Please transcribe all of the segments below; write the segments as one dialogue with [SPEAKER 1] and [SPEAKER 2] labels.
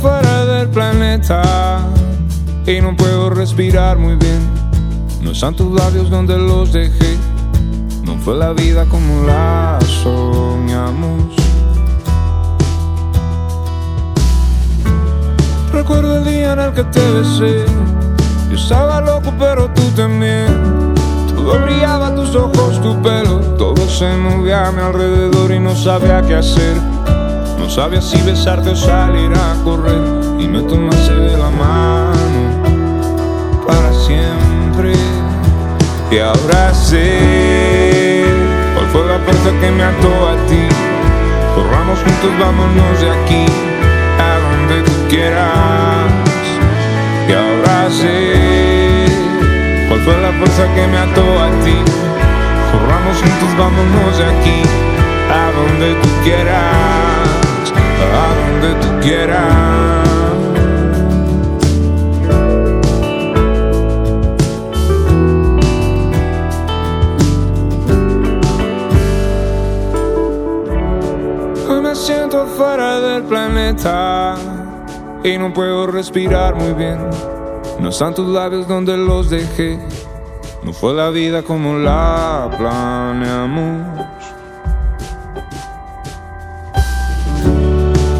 [SPEAKER 1] fuera del planeta y no puedo respirar muy bien. No están tus labios donde los dejé. No fue la vida como la soñamos. Recuerdo el día en el que te besé. Yo estaba loco, pero tú también. Todo brillaba, tus ojos, tu pelo. Todo se movía a mi alrededor y no sabía qué hacer. No sabía si besarte o salir a correr. Y me tomaste de la mano para siempre. Y ahora sé cuál fue la fuerza que me ató a ti. Corramos juntos, vámonos de aquí a donde tú quieras. Y ahora sé cuál fue la fuerza que me ató a ti. Corramos juntos, vámonos de aquí a donde tú quieras, Hoy me siento fuera del planeta y no puedo respirar muy bien. No están tus labios donde los dejé. No fue la vida como la planeamos.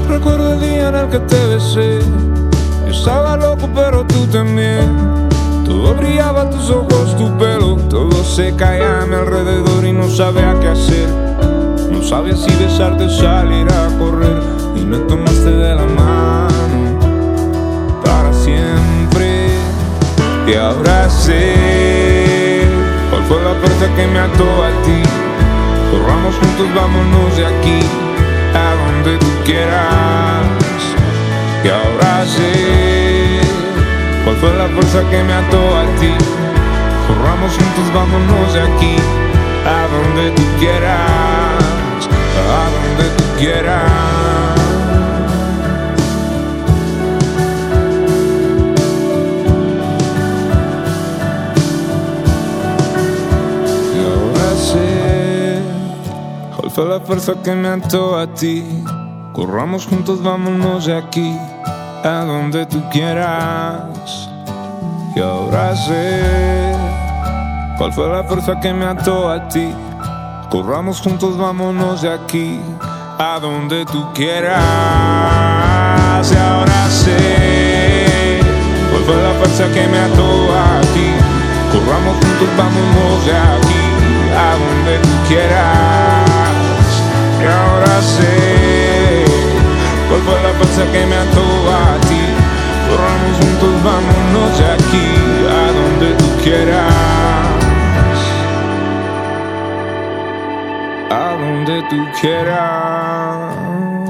[SPEAKER 1] Recuerdo el día en el que te besé. Yo estaba loco, pero tú también. Todo brillaba, tus ojos, tu pelo. Todo se caía a mi alrededor y no sabía qué hacer. No sabía si besarte o salir a correr. Y me tomaste de la mano para siempre. Ahora sé cuál fue la fuerza que me ató a ti. Corramos juntos, vámonos de aquí a donde tú quieras. Y ahora sé cuál fue la fuerza que me ató a ti. Corramos juntos, vámonos de aquí a donde tú quieras, a donde tú quieras. Fue la fuerza que me ató a ti. Corramos juntos, vámonos de aquí a donde tú quieras. Y ahora sé cuál fue la fuerza que me ató a ti. Corramos juntos, vámonos de aquí a donde tú quieras. Y ahora sé cuál fue la fuerza que me ató que me ató a ti. Corramos juntos, vámonos de aquí a donde tú quieras. A donde tú quieras.